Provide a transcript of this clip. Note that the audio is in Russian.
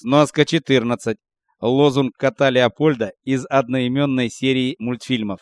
Сноска 14. Лозунг кота Леопольда из одноименной серии мультфильмов.